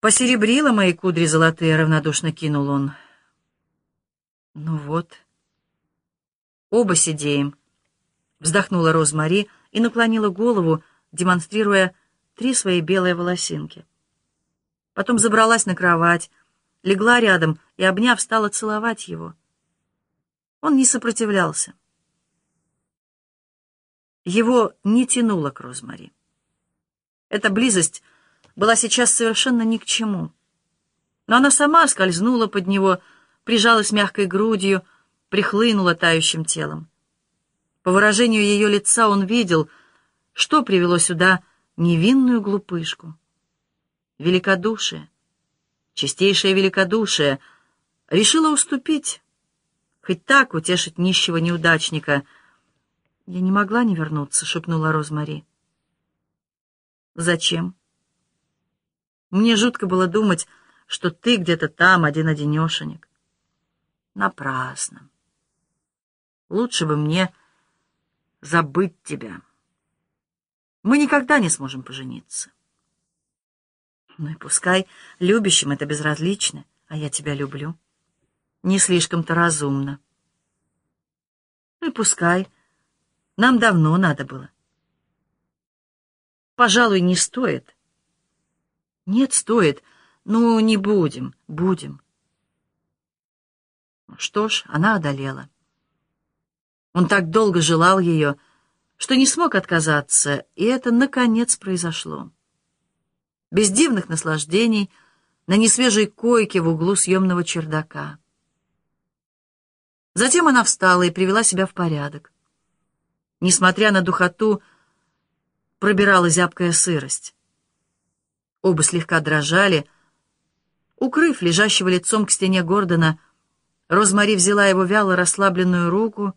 Посеребрила мои кудри золотые, равнодушно кинул он. Ну вот. Оба сидеем. Вздохнула Розмари и наклонила голову, демонстрируя три свои белые волосинки. Потом забралась на кровать, легла рядом и, обняв, стала целовать его. Он не сопротивлялся. Его не тянуло к Розмари. Эта близость была сейчас совершенно ни к чему. Но она сама скользнула под него, прижалась мягкой грудью, прихлынула тающим телом. По выражению ее лица он видел, что привело сюда невинную глупышку. Великодушие, чистейшее великодушие, решила уступить, хоть так утешить нищего неудачника. «Я не могла не вернуться», — шепнула Розмари. «Зачем?» Мне жутко было думать, что ты где-то там, один-одинешенек. Напрасно. Лучше бы мне забыть тебя. Мы никогда не сможем пожениться. Ну и пускай любящим это безразлично, а я тебя люблю. Не слишком-то разумно. Ну и пускай. Нам давно надо было. Пожалуй, не стоит. Нет, стоит. Ну, не будем, будем. Что ж, она одолела. Он так долго желал ее, что не смог отказаться, и это, наконец, произошло. Без дивных наслаждений, на несвежей койке в углу съемного чердака. Затем она встала и привела себя в порядок. Несмотря на духоту, пробирала зябкая сырость. Оба слегка дрожали. Укрыв лежащего лицом к стене Гордона, Розмари взяла его вяло расслабленную руку,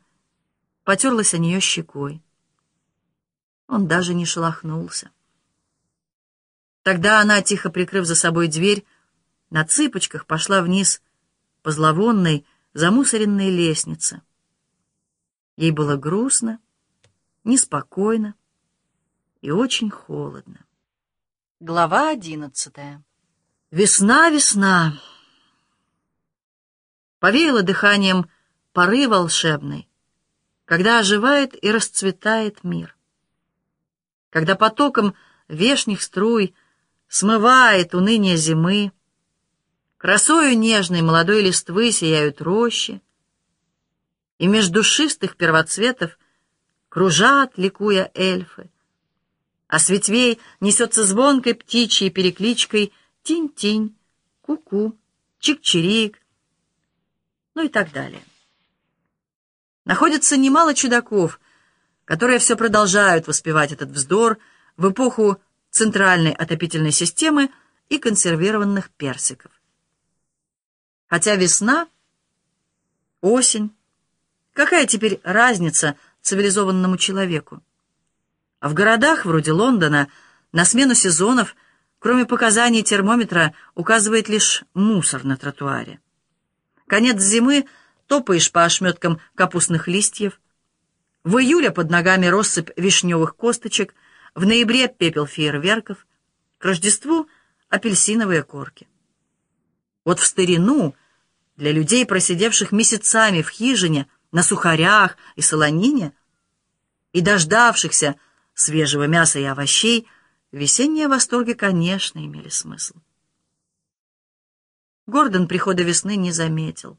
потерлась о нее щекой. Он даже не шелохнулся. Тогда она, тихо прикрыв за собой дверь, на цыпочках пошла вниз по зловонной, замусоренной лестнице. Ей было грустно, неспокойно и очень холодно. Глава одиннадцатая. Весна, весна. Повеяло дыханием поры волшебной, когда оживает и расцветает мир. Когда потоком вешних струй смывает уныние зимы, красою нежной молодой листвы сияют рощи, и меж душистых первоцветов кружат, ликуя эльфы, а с ветвей несется звонкой птичьей перекличкой «тинь-тинь», «ку-ку», «чик-чирик», ну и так далее. Находится немало чудаков, которые все продолжают воспевать этот вздор в эпоху центральной отопительной системы и консервированных персиков. Хотя весна, осень, какая теперь разница цивилизованному человеку? А в городах, вроде Лондона, на смену сезонов, кроме показаний термометра, указывает лишь мусор на тротуаре. Конец зимы топаешь по ошметкам капустных листьев. В июле под ногами россыпь вишневых косточек, в ноябре пепел фейерверков, к Рождеству апельсиновые корки. Вот в старину для людей, просидевших месяцами в хижине, на сухарях и солонине, и дождавшихся свежего мяса и овощей, весенние восторги, конечно, имели смысл. Гордон прихода весны не заметил.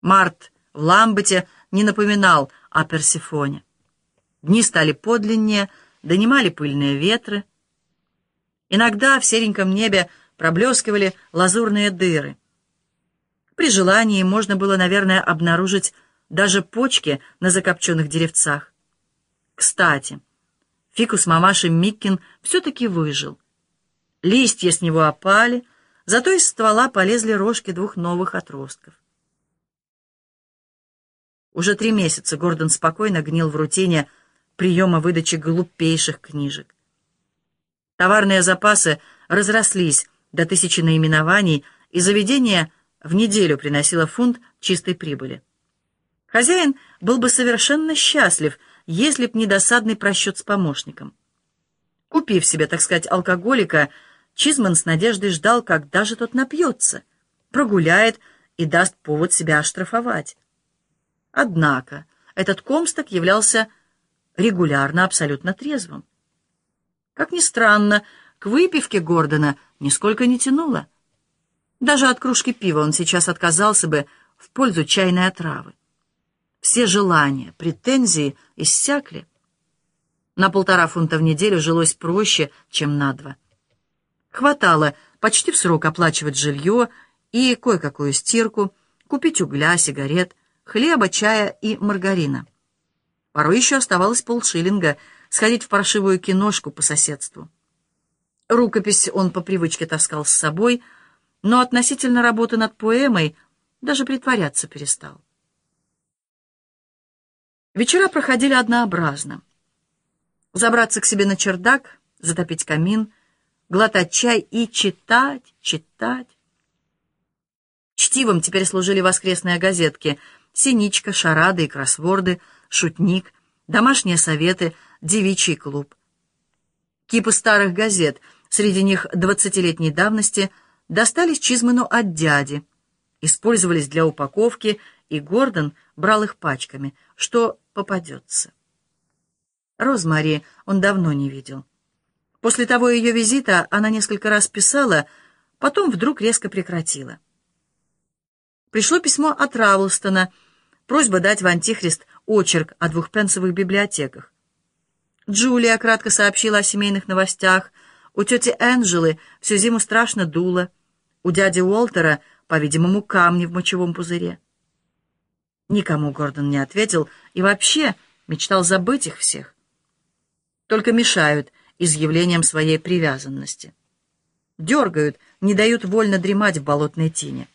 Март в Ламбете не напоминал о Персифоне. Дни стали подлиннее, донимали пыльные ветры. Иногда в сереньком небе проблескивали лазурные дыры. При желании можно было, наверное, обнаружить даже почки на закопченных деревцах. Кстати, фикус мамаши Миккин все-таки выжил. Листья с него опали, зато из ствола полезли рожки двух новых отростков. Уже три месяца Гордон спокойно гнил в рутине приема выдачи глупейших книжек. Товарные запасы разрослись до тысячи наименований, и заведение в неделю приносило фунт чистой прибыли. Хозяин был бы совершенно счастлив, если б не досадный просчет с помощником. Купив себе, так сказать, алкоголика, Чизман с надеждой ждал, когда же тот напьется, прогуляет и даст повод себя оштрафовать. Однако этот Комсток являлся регулярно абсолютно трезвым. Как ни странно, к выпивке Гордона нисколько не тянуло. Даже от кружки пива он сейчас отказался бы в пользу чайной отравы. Все желания, претензии иссякли. На полтора фунта в неделю жилось проще, чем на два. Хватало почти в срок оплачивать жилье и кое-какую стирку, купить угля, сигарет, хлеба, чая и маргарина. Порой еще оставалось полшиллинга сходить в паршивую киношку по соседству. Рукопись он по привычке таскал с собой, но относительно работы над поэмой даже притворяться перестал. Вечера проходили однообразно. Забраться к себе на чердак, затопить камин, глотать чай и читать, читать. Чтивом теперь служили воскресные газетки «Синичка», «Шарады» и «Кроссворды», «Шутник», «Домашние советы», «Девичий клуб». Кипы старых газет, среди них двадцатилетней давности, достались Чизману от дяди, использовались для упаковки, и Гордон брал их пачками, что попадется. Розмари он давно не видел. После того ее визита она несколько раз писала, потом вдруг резко прекратила. Пришло письмо от Равлстона, просьба дать в Антихрист очерк о двухпенсовых библиотеках. Джулия кратко сообщила о семейных новостях. У тети Энджелы всю зиму страшно дуло. У дяди Уолтера, по-видимому, камни в мочевом пузыре. Никому Гордон не ответил и вообще мечтал забыть их всех. Только мешают изъявлением своей привязанности. Дергают, не дают вольно дремать в болотной тине.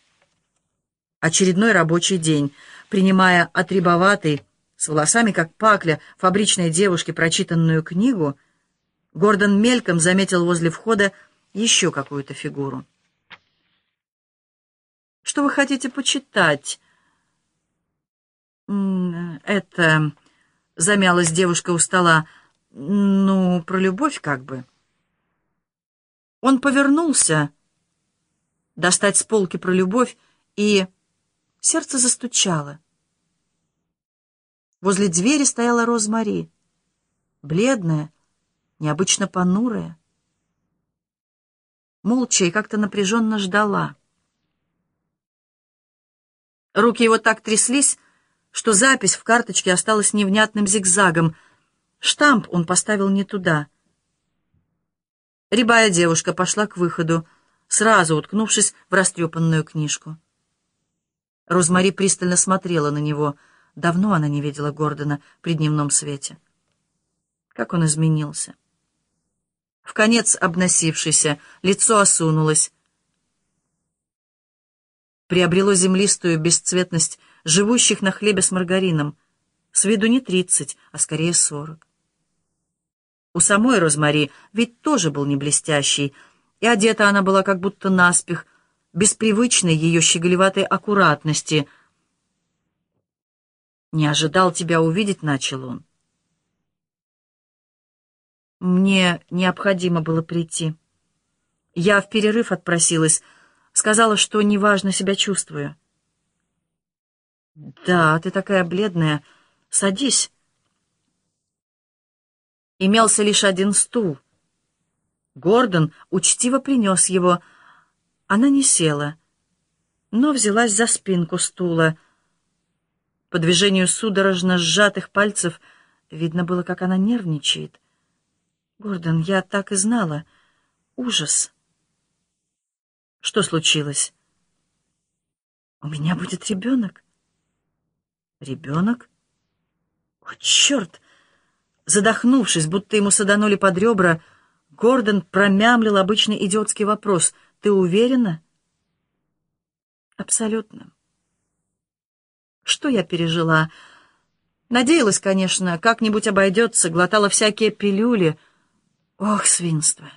Очередной рабочий день, принимая отребоватый, с волосами как пакля, фабричной девушки прочитанную книгу, Гордон мельком заметил возле входа еще какую-то фигуру. «Что вы хотите почитать?» «Это...» — замялась девушка у стола. «Ну, про любовь как бы». Он повернулся достать с полки про любовь и Сердце застучало. Возле двери стояла Розмари, бледная, необычно понурая. Молча и как-то напряженно ждала. Руки его так тряслись, что запись в карточке осталась невнятным зигзагом. Штамп он поставил не туда. Рябая девушка пошла к выходу, сразу уткнувшись в растрепанную книжку. Розмари пристально смотрела на него. Давно она не видела Гордона при дневном свете. Как он изменился. В конец обносившийся, лицо осунулось. Приобрело землистую бесцветность живущих на хлебе с маргарином. С виду не тридцать, а скорее сорок. У самой Розмари ведь тоже был не блестящий, и одета она была как будто наспех, без привычной ее щеголеватой аккуратности. «Не ожидал тебя увидеть», — начал он. «Мне необходимо было прийти. Я в перерыв отпросилась, сказала, что неважно себя чувствую». «Да, ты такая бледная. Садись». Имелся лишь один стул. Гордон учтиво принес его — она не села, но взялась за спинку стула. По движению судорожно сжатых пальцев видно было, как она нервничает. «Гордон, я так и знала. Ужас!» «Что случилось?» «У меня будет ребенок». «Ребенок?» «О, черт!» Задохнувшись, будто ему саданули под ребра, Гордон промямлил обычный идиотский вопрос. Ты уверена? Абсолютно. Что я пережила? Надеялась, конечно, как-нибудь обойдется, глотала всякие пилюли. Ох, свинство!